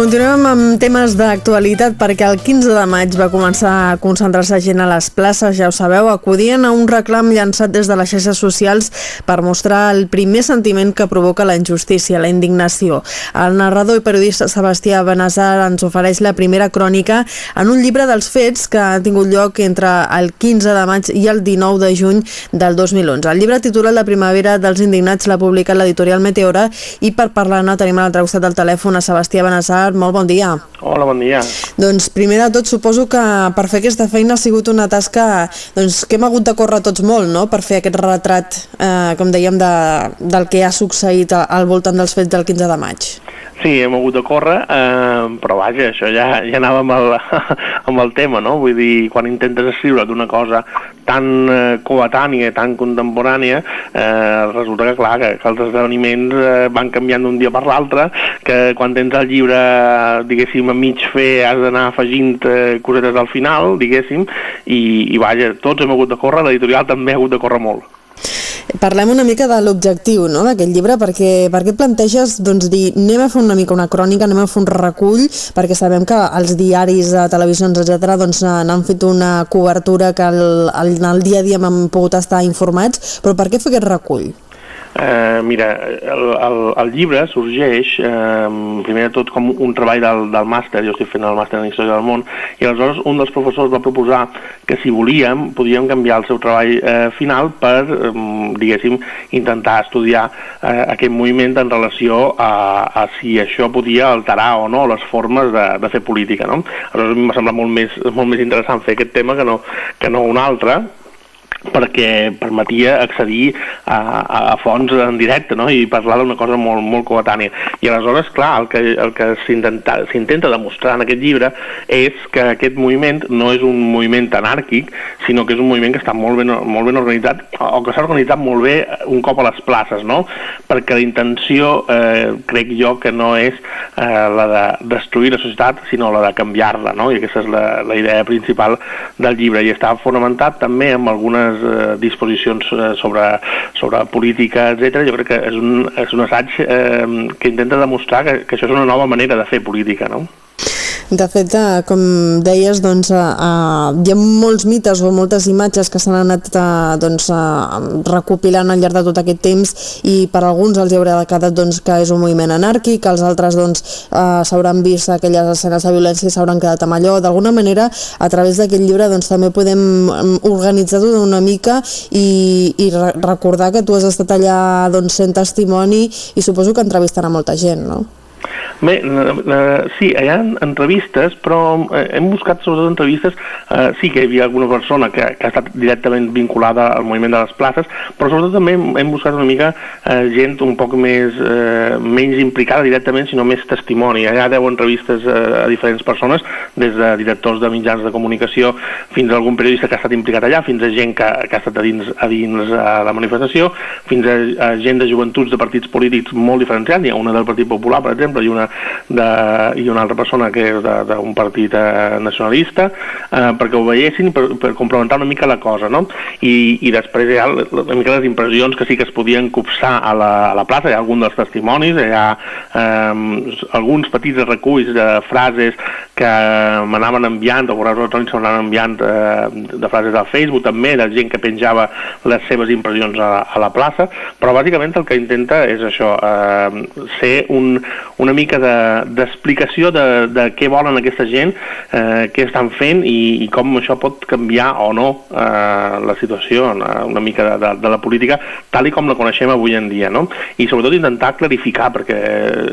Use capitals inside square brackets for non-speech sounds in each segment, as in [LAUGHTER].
continuem amb temes d'actualitat perquè el 15 de maig va començar a concentrar-se gent a les places, ja ho sabeu, acudien a un reclam llançat des de les xarxes socials per mostrar el primer sentiment que provoca la injustícia, la indignació. El narrador i periodista Sebastià Benazar ens ofereix la primera crònica en un llibre dels fets que ha tingut lloc entre el 15 de maig i el 19 de juny del 2011. El llibre titulat La primavera dels indignats l'ha publicat l'editorial Meteora i per parlar-ne tenim a l'altre costat del telèfon a Sebastià Benazar. Molt bon dia. Hola, bon dia. Doncs primer de tot suposo que per fer aquesta feina ha sigut una tasca doncs, que hem hagut de córrer tots molt, no?, per fer aquest retrat, eh, com dèiem, de, del que ha succeït al voltant dels fets del 15 de maig. Sí, hem hagut de córrer, eh, però vaja, això ja, ja anava amb el, amb el tema, no? Vull dir, quan intentes escriure d'una cosa tan eh, coetània, tan contemporània, eh, resulta que, clar, que, que els esdeveniments eh, van canviant d'un dia per l'altre, que quan tens el llibre, diguéssim, a mig fer has d'anar afegint eh, cosetes al final, diguéssim, i, i vaja, tots hem hagut de córrer, l'editorial també ha hagut de córrer molt. Parlem una mica de l'objectiu no, d'aquest llibre, perquè, perquè planteges doncs, dir, anem a fer una mica una crònica, anem a fer un recull, perquè sabem que els diaris, de televisions, etc doncs, n'han fet una cobertura que el, el, el dia a dia hem pogut estar informats, però per què fer aquest recull? Eh, mira, el, el, el llibre sorgeix eh, primer de tot com un treball del, del màster, jo estic fent el màster en Història del Món, i aleshores un dels professors va proposar que si volíem podíem canviar el seu treball eh, final per, eh, diguéssim, intentar estudiar eh, aquest moviment en relació a, a si això podia alterar o no les formes de, de fer política. No? Aleshores a mi m'ha semblat molt més, molt més interessant fer aquest tema que no, que no un altre, perquè permetia accedir a, a, a fons en directe no? i parlar d'una cosa molt, molt coetània. I aleshores, clar, el que, el que s'intenta demostrar en aquest llibre és que aquest moviment no és un moviment anàrquic, sinó que és un moviment que està molt ben, molt ben organitzat o que s'ha organitzat molt bé un cop a les places, no? perquè la intenció, eh, crec jo, que no és eh, la de destruir la societat, sinó la de canviar-la, no? i aquesta és la, la idea principal del llibre, i està fonamentat també amb algunes algunes eh, disposicions eh, sobre, sobre política, etc. Jo crec que és un, és un assaig eh, que intenta demostrar que, que això és una nova manera de fer política, no? De fet, eh, com deies, doncs, eh, eh, hi ha molts mites o moltes imatges que s'han anat eh, doncs, eh, recopilant al llarg de tot aquest temps i per alguns els hi haurà quedat doncs, que és un moviment anàrquic, els altres doncs, eh, s'hauran vist aquelles escenes de violència i s'hauran quedat amb allò. D'alguna manera, a través d'aquest llibre doncs, també podem mm, organitzar-ho una mica i, i re recordar que tu has estat allà doncs, sent testimoni i suposo que entrevistant a molta gent, no? Bé, sí, hi ha entrevistes, però eh, hem buscat sobretot entrevistes, eh, sí que hi havia alguna persona que, que ha estat directament vinculada al moviment de les places, però sobretot també hem, buscat una mica eh, gent un poc més, eh, menys implicada directament, sinó més testimoni. Hi ha 10 entrevistes eh, a diferents persones, des de directors de mitjans de comunicació fins a algun periodista que ha estat implicat allà, fins a gent que, que ha estat a dins, a dins a la manifestació, fins a, a gent de joventuts de partits polítics molt diferenciats, hi ha una del Partit Popular, per exemple, i una de, i una altra persona que és d'un partit eh, nacionalista, eh, perquè ho veiessin per, per complementar una mica la cosa, no? I, i després hi ha una mica les impressions que sí que es podien copsar a la, a la plaça, hi ha algun dels testimonis, hi ha eh, alguns petits reculls de frases que m'anaven enviant, o correus electrònics m'anaven enviant eh, de frases al Facebook també, de gent que penjava les seves impressions a, a la plaça, però bàsicament el que intenta és això, eh, ser un, una mica d'explicació de, de, de què volen aquesta gent, eh, què estan fent i, i com això pot canviar o no eh, la situació, una, mica de, de, de la política, tal i com la coneixem avui en dia, no? I sobretot intentar clarificar, perquè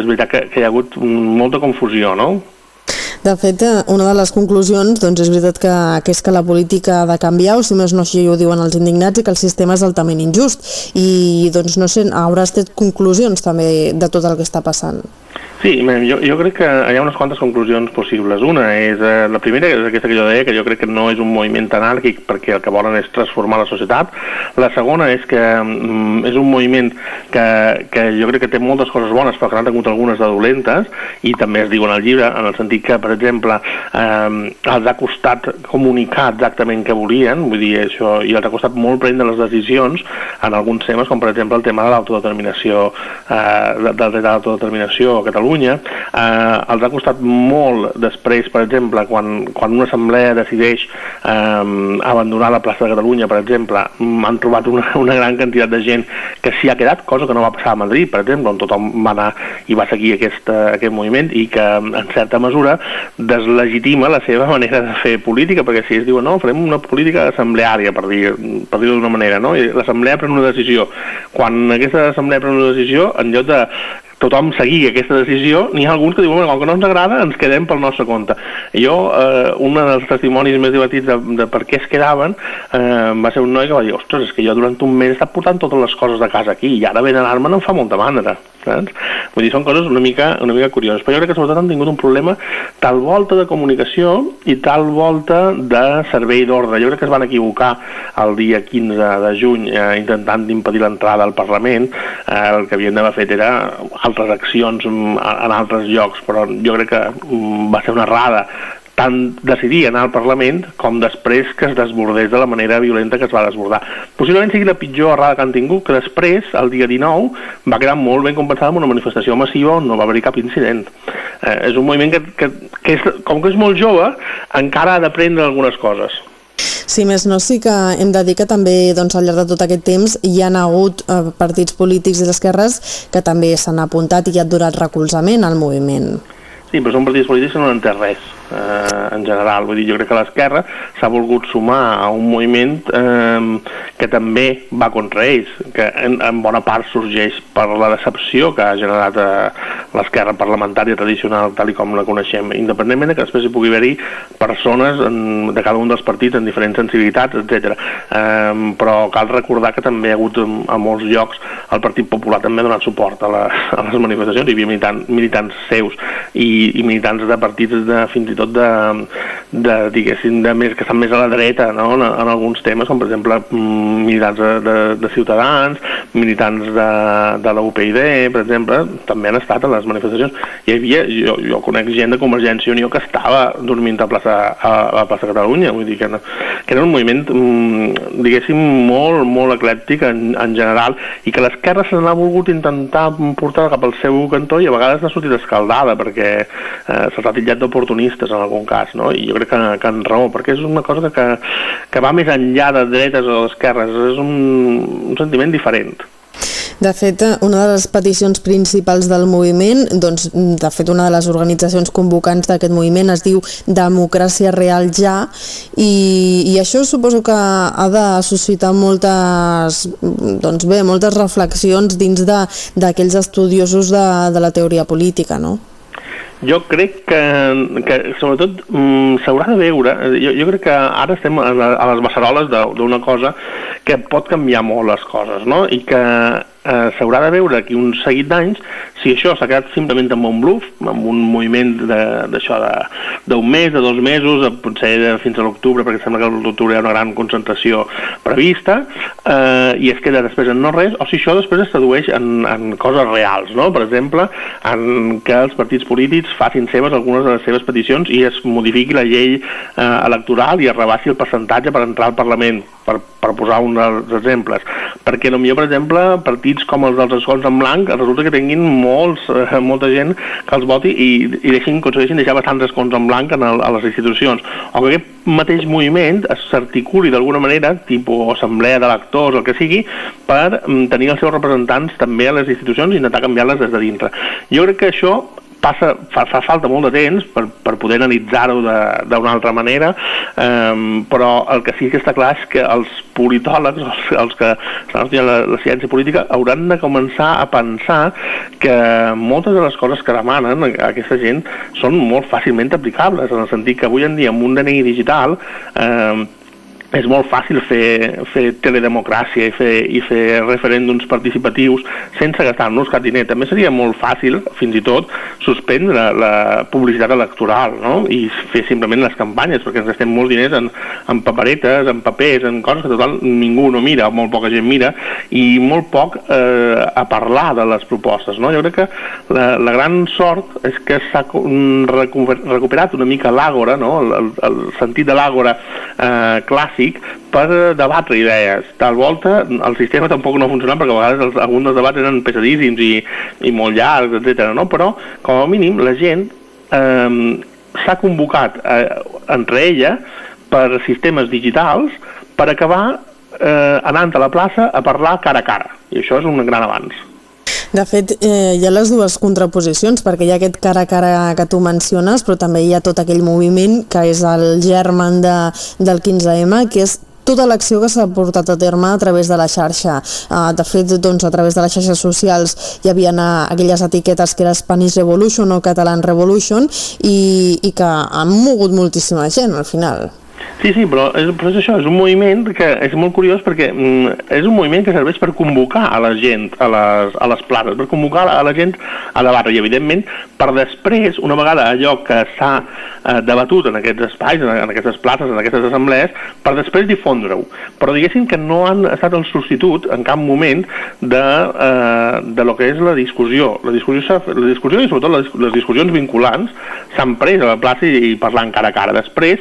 és veritat que, que hi ha hagut molta confusió, no? De fet, eh, una de les conclusions doncs, és veritat que, que és que la política ha de canviar, o si més no així ho diuen els indignats, i que el sistema és altament injust. I doncs, no sé, hauràs tret conclusions també de tot el que està passant. Sí, jo, jo crec que hi ha unes quantes conclusions possibles. Una és, eh, la primera és aquesta que jo deia, que jo crec que no és un moviment anàrquic perquè el que volen és transformar la societat. La segona és que mm, és un moviment que, que jo crec que té moltes coses bones, però que n'han tingut algunes de dolentes, i també es diu en el llibre, en el sentit que, per exemple, eh, els ha costat comunicar exactament què volien, vull dir, això, i els ha costat molt prendre les decisions en alguns temes, com per exemple el tema de l'autodeterminació, eh, del dret de l'autodeterminació a Catalunya, Catalunya. Eh, els ha costat molt després, per exemple, quan, quan una assemblea decideix eh, abandonar la plaça de Catalunya, per exemple, han trobat una, una gran quantitat de gent que s'hi ha quedat, cosa que no va passar a Madrid, per exemple, on tothom va anar i va seguir aquest, aquest moviment i que, en certa mesura, deslegitima la seva [LAUGHS] manera de fer política, perquè si es diu, no, farem una política assembleària, per dir-ho dir, per dir d'una manera, no? L'assemblea pren una decisió. Quan aquesta assemblea pren una decisió, en lloc de tothom seguir aquesta decisió, n'hi ha alguns que diuen, com que no ens agrada, ens quedem pel nostre compte. Jo, eh, un dels testimonis més divertits de, de per què es quedaven, eh, va ser un noi que va dir, ostres, és que jo durant un mes he estat portant totes les coses de casa aquí i ara venen l'arma no em fa molta mandra. Saps? Vull dir, són coses una mica, una mica curioses. Però jo crec que sobretot han tingut un problema tal volta de comunicació i tal volta de servei d'ordre. Jo crec que es van equivocar el dia 15 de juny eh, intentant impedir l'entrada al Parlament. Eh, el que havien d'haver fet era altres accions en altres llocs, però jo crec que mm, va ser una errada tant decidir anar al Parlament com després que es desbordés de la manera violenta que es va desbordar. Possiblement sigui la pitjor errada que han tingut, que després, el dia 19, va quedar molt ben compensada amb una manifestació massiva on no va haver-hi cap incident. Eh, és un moviment que, que, que és, com que és molt jove, encara ha d'aprendre algunes coses. Sí, més no, sí que hem de dir que també doncs, al llarg de tot aquest temps hi han hagut eh, partits polítics i d'esquerres que també s'han apuntat i han durat recolzament al moviment. Sí, però són partits polítics que no han entès res eh, en general. Vull dir, jo crec que l'esquerra s'ha volgut sumar a un moviment eh, que també va contra ells, que en, en bona part sorgeix per la decepció que ha generat eh, l'esquerra parlamentària tradicional tal i com la coneixem, independentment de que després hi pugui haver-hi persones en, de cada un dels partits en diferents sensibilitats, etc. Eh, però cal recordar que també ha hagut a molts llocs el Partit Popular també ha donat suport a, la, a les manifestacions, hi havia militants, militants seus i, i militants de partits de, fins i tot de, de diguéssim, de més, que estan més a la dreta no? en, en alguns temes, com per exemple mm, militants de, de, de Ciutadans, militants de, de la UPyD, per exemple, també han estat a les manifestacions. Hi havia, jo, jo conec gent de Convergència i Unió que estava dormint a plaça, a, a plaça Catalunya, vull dir que, no, que era un moviment, mm, diguéssim, molt, molt eclèctic en, en general, i que l'esquerra se n'ha volgut intentar portar cap al seu cantó i a vegades n'ha sortit escaldada, perquè eh, se'ls ha titllat d'oportunistes en algun cas, no? i jo crec que, que en raó, perquè és una cosa que, que va més enllà de dretes o d'esquerres, és un, un sentiment diferent. De fet, una de les peticions principals del moviment, doncs, de fet, una de les organitzacions convocants d'aquest moviment es diu Democràcia Real Ja, i, i això suposo que ha de suscitar moltes, doncs bé, moltes reflexions dins d'aquells estudiosos de, de la teoria política, no? Jo crec que, que sobretot, mm, s'haurà de veure, jo, jo crec que ara estem a, les beceroles d'una cosa que pot canviar molt les coses, no? I que eh, s'haurà de veure aquí un seguit d'anys si això s'ha quedat simplement amb un bluff, amb un moviment d'això d'un mes, de dos mesos, potser de, fins a l'octubre, perquè sembla que a l'octubre hi ha una gran concentració prevista, eh, i es queda després en no res, o si això després es tradueix en, en coses reals, no? per exemple, en que els partits polítics facin seves algunes de les seves peticions i es modifiqui la llei eh, electoral i es rebassi el percentatge per entrar al Parlament, per, per posar un exemples. Perquè potser, per exemple, partits com els dels escoles en blanc resulta que tinguin molts, eh, molta gent que els voti i, i deixin, aconsegueixin deixar bastants escons en blanc en el, a les institucions. O que aquest mateix moviment s'articuli d'alguna manera, tipus assemblea d'electors el que sigui, per mm, tenir els seus representants també a les institucions i intentar canviar-les des de dintre. Jo crec que això passa, fa, fa falta molt de temps per, per poder analitzar-ho d'una altra manera, um, però el que sí que està clar és que els politòlegs, els, els que estan estudiant la, la ciència política, hauran de començar a pensar que moltes de les coses que demanen a aquesta gent són molt fàcilment aplicables, en el sentit que avui en dia amb un DNI digital eh, és molt fàcil fer, fer teledemocràcia i fer, i fer referèndums participatius sense gastar-nos cap diner. També seria molt fàcil, fins i tot, suspendre la publicitat electoral no? i fer simplement les campanyes, perquè ens gastem molts diners en, en paperetes, en papers, en coses que total ningú no mira, molt poca gent mira, i molt poc eh, a parlar de les propostes. No? Jo crec que la, la gran sort és que s'ha recuperat una mica l'àgora, no? el, el, el sentit de l'àgora eh, clàssic, clàssic per debatre idees. Tal volta el sistema tampoc no ha funcionat perquè a vegades els, alguns dels debats eren pesadíssims i, i molt llargs, etc. No? Però, com a mínim, la gent eh, s'ha convocat eh, entre ella per sistemes digitals per acabar eh, anant a la plaça a parlar cara a cara. I això és un gran avanç. De fet, eh, hi ha les dues contraposicions, perquè hi ha aquest cara a cara que tu menciones, però també hi ha tot aquell moviment que és el germen de, del 15M, que és tota l'acció que s'ha portat a terme a través de la xarxa. Uh, de fet, doncs, a través de les xarxes socials hi havia aquelles etiquetes que era Spanish Revolution o Catalan Revolution i, i que han mogut moltíssima gent al final. Sí, sí, però és, però és això, és un moviment que és molt curiós perquè mm, és un moviment que serveix per convocar a la gent a les, a les places, per convocar a la gent a debatre i, evidentment, per després, una vegada allò que s'ha eh, debatut en aquests espais, en, en aquestes places, en aquestes assemblees, per després difondre-ho. Però diguéssim que no han estat el substitut en cap moment de, eh, de lo que és la discussió. La discussió, la discussió i sobretot les, les discussions vinculants s'han pres a la plaça i, i parlant cara a cara. Després,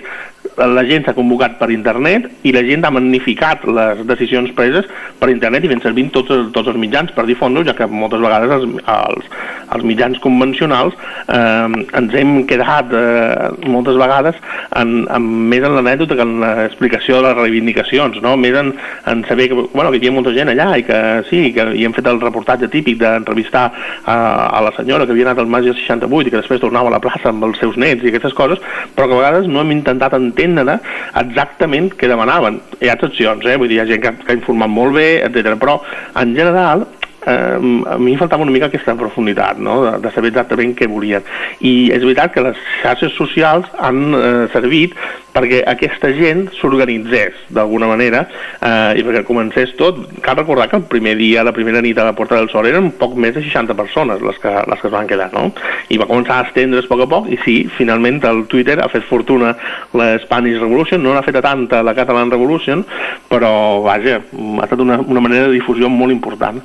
la gent s'ha convocat per internet i la gent ha magnificat les decisions preses per internet i ben servint tots, tots els mitjans per difondre ja que moltes vegades els, els, els mitjans convencionals eh, ens hem quedat eh, moltes vegades en, en, més en l'anècdota que en l'explicació de les reivindicacions, no? més en, en saber que, bueno, que hi ha molta gent allà i que sí, que hi hem fet el reportatge típic d'entrevistar a, a la senyora que havia anat al Mas 68 i que després tornava a la plaça amb els seus nets i aquestes coses, però que a vegades no hem intentat entendre entendre exactament què demanaven. Hi ha excepcions, eh? vull dir, hi ha gent que, que ha informat molt bé, etc. però en general eh, a mi faltava una mica aquesta profunditat, no? de, de saber exactament què volien. I és veritat que les xarxes socials han eh, servit perquè aquesta gent s'organitzés d'alguna manera eh, i perquè comencés tot. Cal recordar que el primer dia, la primera nit a la Porta del Sol eren poc més de 60 persones les que, les que es van quedar, no? I va començar a estendre's a poc a poc i sí, finalment el Twitter ha fet fortuna la Spanish Revolution, no n'ha fet tanta la Catalan Revolution, però vaja, ha estat una, una manera de difusió molt important.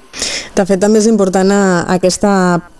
De fet, també és important eh, aquesta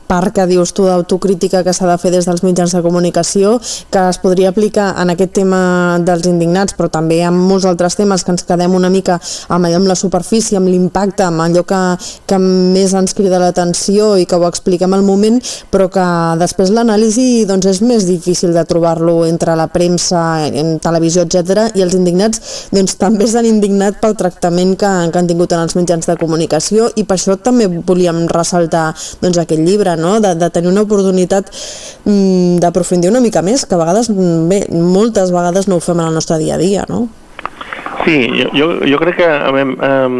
part que dius tu d'autocrítica que s'ha de fer des dels mitjans de comunicació, que es podria aplicar en aquest tema dels indignats, però també en molts altres temes que ens quedem una mica amb allò amb la superfície, amb l'impacte, amb allò que, que més ens crida l'atenció i que ho expliquem al moment, però que després l'anàlisi doncs, és més difícil de trobar-lo entre la premsa, en televisió, etc. i els indignats doncs, també s'han indignat pel tractament que, que han tingut en els mitjans de comunicació i per això també volíem ressaltar doncs, aquest llibre, no? de, de tenir una oportunitat mm, d'aprofundir una mica més, que a vegades, mm, bé, moltes vegades no ho fem en el nostre dia a dia, no? Sí, jo, jo, jo crec que a veure, um,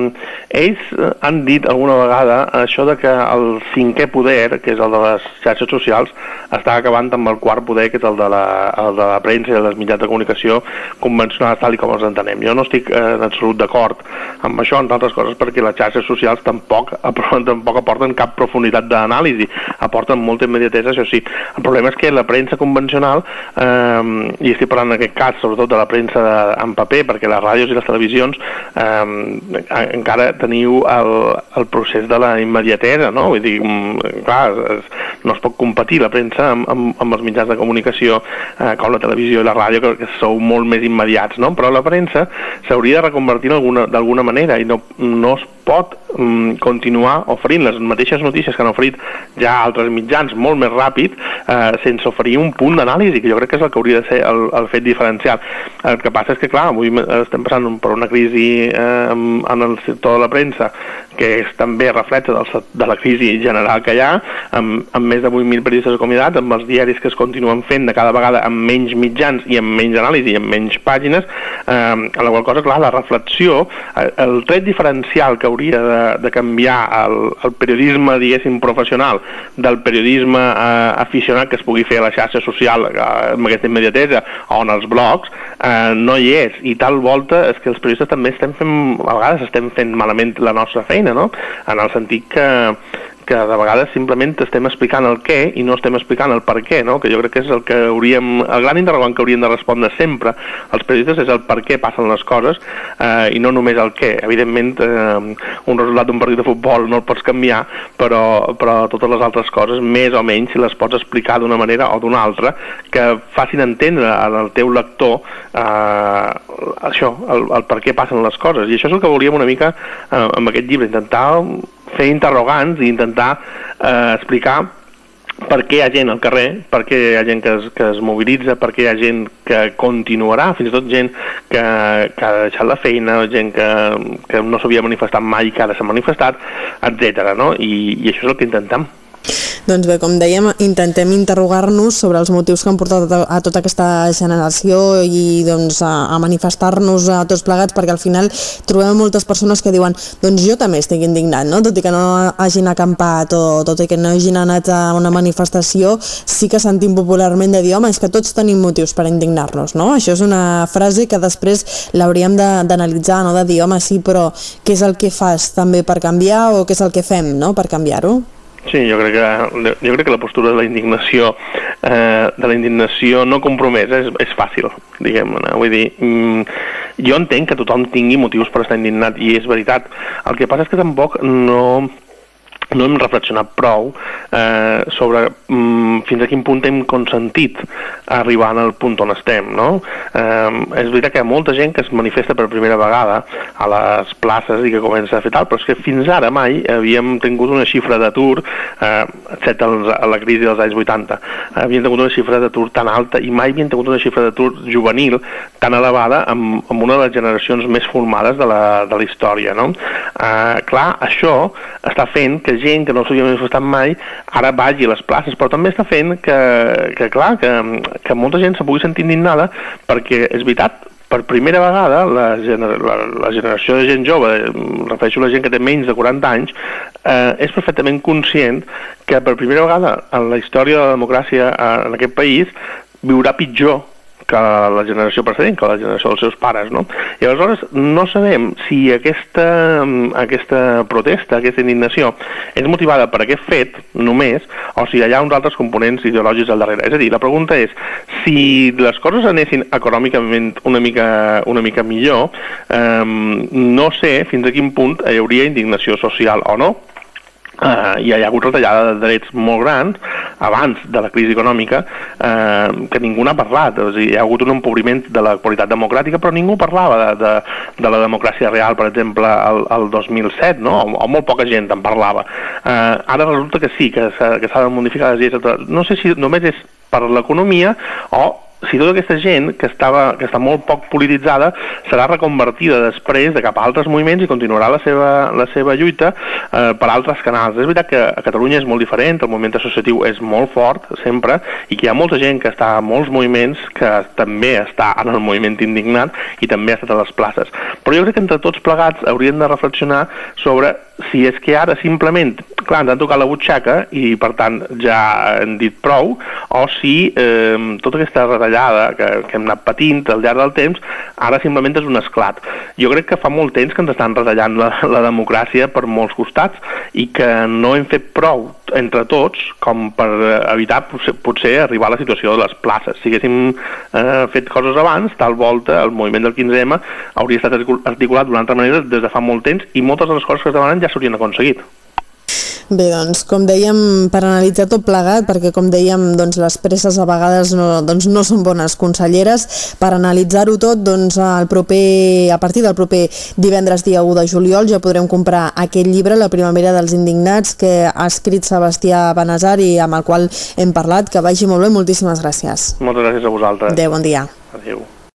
ells han dit alguna vegada això de que el cinquè poder, que és el de les xarxes socials, està acabant amb el quart poder, que és el de la, el de la premsa i dels mitjans de comunicació convencionals tal i com els entenem. Jo no estic eh, en absolut d'acord amb això, entre altres coses, perquè les xarxes socials tampoc, [LAUGHS] tampoc aporten cap profunditat d'anàlisi, aporten molta immediatesa, això sí. El problema és que la premsa convencional, eh, i estic parlant en aquest cas sobretot de la premsa de, en paper, perquè les ràdios i les televisions eh, encara teniu el, el procés de la immediatesa, no? Vull dir, mm, clar, es, no es pot competir la premsa amb, amb, amb els mitjans de comunicació eh, com la televisió i la ràdio, que, que sou molt més immediats, no? Però la premsa s'hauria de reconvertir d'alguna manera i no, no es pot mm, continuar oferint les mateixes notícies que han oferit ja altres mitjans molt més ràpid eh, sense oferir un punt d'anàlisi, que jo crec que és el que hauria de ser el, el fet diferencial. El que passa és que, clar, avui estem passant per una crisi eh, en el sector de la premsa que és també reflexa del, de la crisi general que hi ha, amb, amb més de 8.000 periodistes acomiadats, amb els diaris que es continuen fent de cada vegada amb menys mitjans i amb menys anàlisi i amb menys pàgines, eh, a la qual cosa, clar, la reflexió, eh, el tret diferencial que hauria de, de canviar el, el periodisme, diguéssim, professional del periodisme eh, aficionat que es pugui fer a la xarxa social eh, amb aquesta immediatesa o en els blogs, eh, no hi és, i tal volta és que els periodistes també estem fent, a vegades estem fent malament la nostra feina, no? En el sentit que, que de vegades simplement estem explicant el què i no estem explicant el per què, no? que jo crec que és el que hauríem, el gran interrogant que hauríem de respondre sempre als periodistes és el per què passen les coses eh, i no només el què. Evidentment, eh, un resultat d'un partit de futbol no el pots canviar, però, però totes les altres coses, més o menys, si les pots explicar d'una manera o d'una altra, que facin entendre al teu lector eh, això, el, el per què passen les coses. I això és el que volíem una mica eh, amb aquest llibre, intentar fer interrogants i intentar eh, explicar per què hi ha gent al carrer, per què hi ha gent que es, que es mobilitza, per què hi ha gent que continuarà, fins i tot gent que, que ha deixat la feina, gent que, que no s'havia manifestat mai i que ara s'ha manifestat, etc. No? I, I això és el que intentem. Doncs bé, com dèiem, intentem interrogar-nos sobre els motius que han portat a, tota aquesta generació i doncs, a, a manifestar-nos a tots plegats, perquè al final trobem moltes persones que diuen doncs jo també estic indignat, no? tot i que no hagin acampat o tot i que no hagin anat a una manifestació, sí que sentim popularment de dir, home, és que tots tenim motius per indignar-nos, no? Això és una frase que després l'hauríem d'analitzar, no? de dir, home, sí, però què és el que fas també per canviar o què és el que fem no? per canviar-ho? Sí, jo crec que, jo crec que la postura de la indignació, eh, de la indignació no compromesa és, és fàcil, diguem-ne. Vull dir, mm, jo entenc que tothom tingui motius per estar indignat, i és veritat. El que passa és que tampoc no no hem reflexionat prou eh, sobre mm, fins a quin punt hem consentit arribar al punt on estem, no? Eh, és veritat que hi ha molta gent que es manifesta per primera vegada a les places i que comença a fer tal, però és que fins ara mai havíem tingut una xifra d'atur, eh, excepte a la crisi dels anys 80, havíem tingut una xifra d'atur tan alta i mai havíem tingut una xifra d'atur juvenil tan elevada amb, amb una de les generacions més formades de la, de la història, no? Eh, clar, això està fent que gent que no s'havia manifestat mai ara vagi a les places, però també està fent que, que clar, que, que molta gent se pugui sentir indignada perquè és veritat, per primera vegada la, gener la, la generació de gent jove, refereixo a la gent que té menys de 40 anys, eh, és perfectament conscient que per primera vegada en la història de la democràcia eh, en aquest país viurà pitjor que la generació precedent, que la generació dels seus pares, no? I aleshores no sabem si aquesta, aquesta protesta, aquesta indignació, és motivada per aquest fet només, o si hi ha uns altres components ideològics al darrere. És a dir, la pregunta és, si les coses anessin econòmicament una mica, una mica millor, eh, no sé fins a quin punt hi hauria indignació social o no, Uh, hi ha hagut retallada de drets molt grans abans de la crisi econòmica uh, que ningú n'ha parlat. O sigui, hi ha hagut un empobriment de la qualitat democràtica però ningú parlava de, de, de la democràcia real per exemple el, el 2007 no? o, o molt poca gent en parlava. Uh, ara resulta que sí que s'ha de modificar les lleis no sé si només és per l'economia o si tota aquesta gent que, estava, que està molt poc polititzada serà reconvertida després de cap a altres moviments i continuarà la seva, la seva lluita eh, per altres canals. És veritat que a Catalunya és molt diferent, el moviment associatiu és molt fort sempre i que hi ha molta gent que està a molts moviments que també està en el moviment indignat i també ha estat a les places. Però jo crec que entre tots plegats hauríem de reflexionar sobre si és que ara simplement, clar, ens han tocat la butxaca i per tant ja hem dit prou, o si eh, tota aquesta retallada que, que hem anat patint al llarg del temps, ara simplement és un esclat. Jo crec que fa molt temps que ens estan retallant la, la democràcia per molts costats i que no hem fet prou entre tots com per evitar potser, potser arribar a la situació de les places. Si haguéssim eh, fet coses abans, tal volta el moviment del 15M hauria estat articulat d'una altra manera des de fa molt temps i moltes de les coses que es demanen ja s'haurien aconseguit. Bé, doncs, com dèiem, per analitzar tot plegat, perquè com dèiem, doncs, les presses a vegades no, doncs, no són bones conselleres, per analitzar-ho tot, doncs, el proper, a partir del proper divendres dia 1 de juliol ja podrem comprar aquest llibre, La primavera dels indignats, que ha escrit Sebastià Benazar i amb el qual hem parlat. Que vagi molt bé, moltíssimes gràcies. Moltes gràcies a vosaltres. Adéu, bon dia. Adéu.